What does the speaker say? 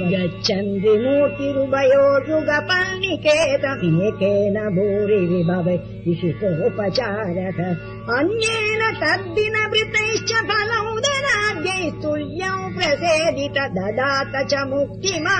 गच्छन्ति मूर्तिरुभयो युगपल्निकेतमेकेन भूरि विभवै विशिषोपचारत अन्येन तद्दिन वृतैश्च फलौ दराद्यैस्तुर्यौ प्रसेदित ददात च मुक्तिमा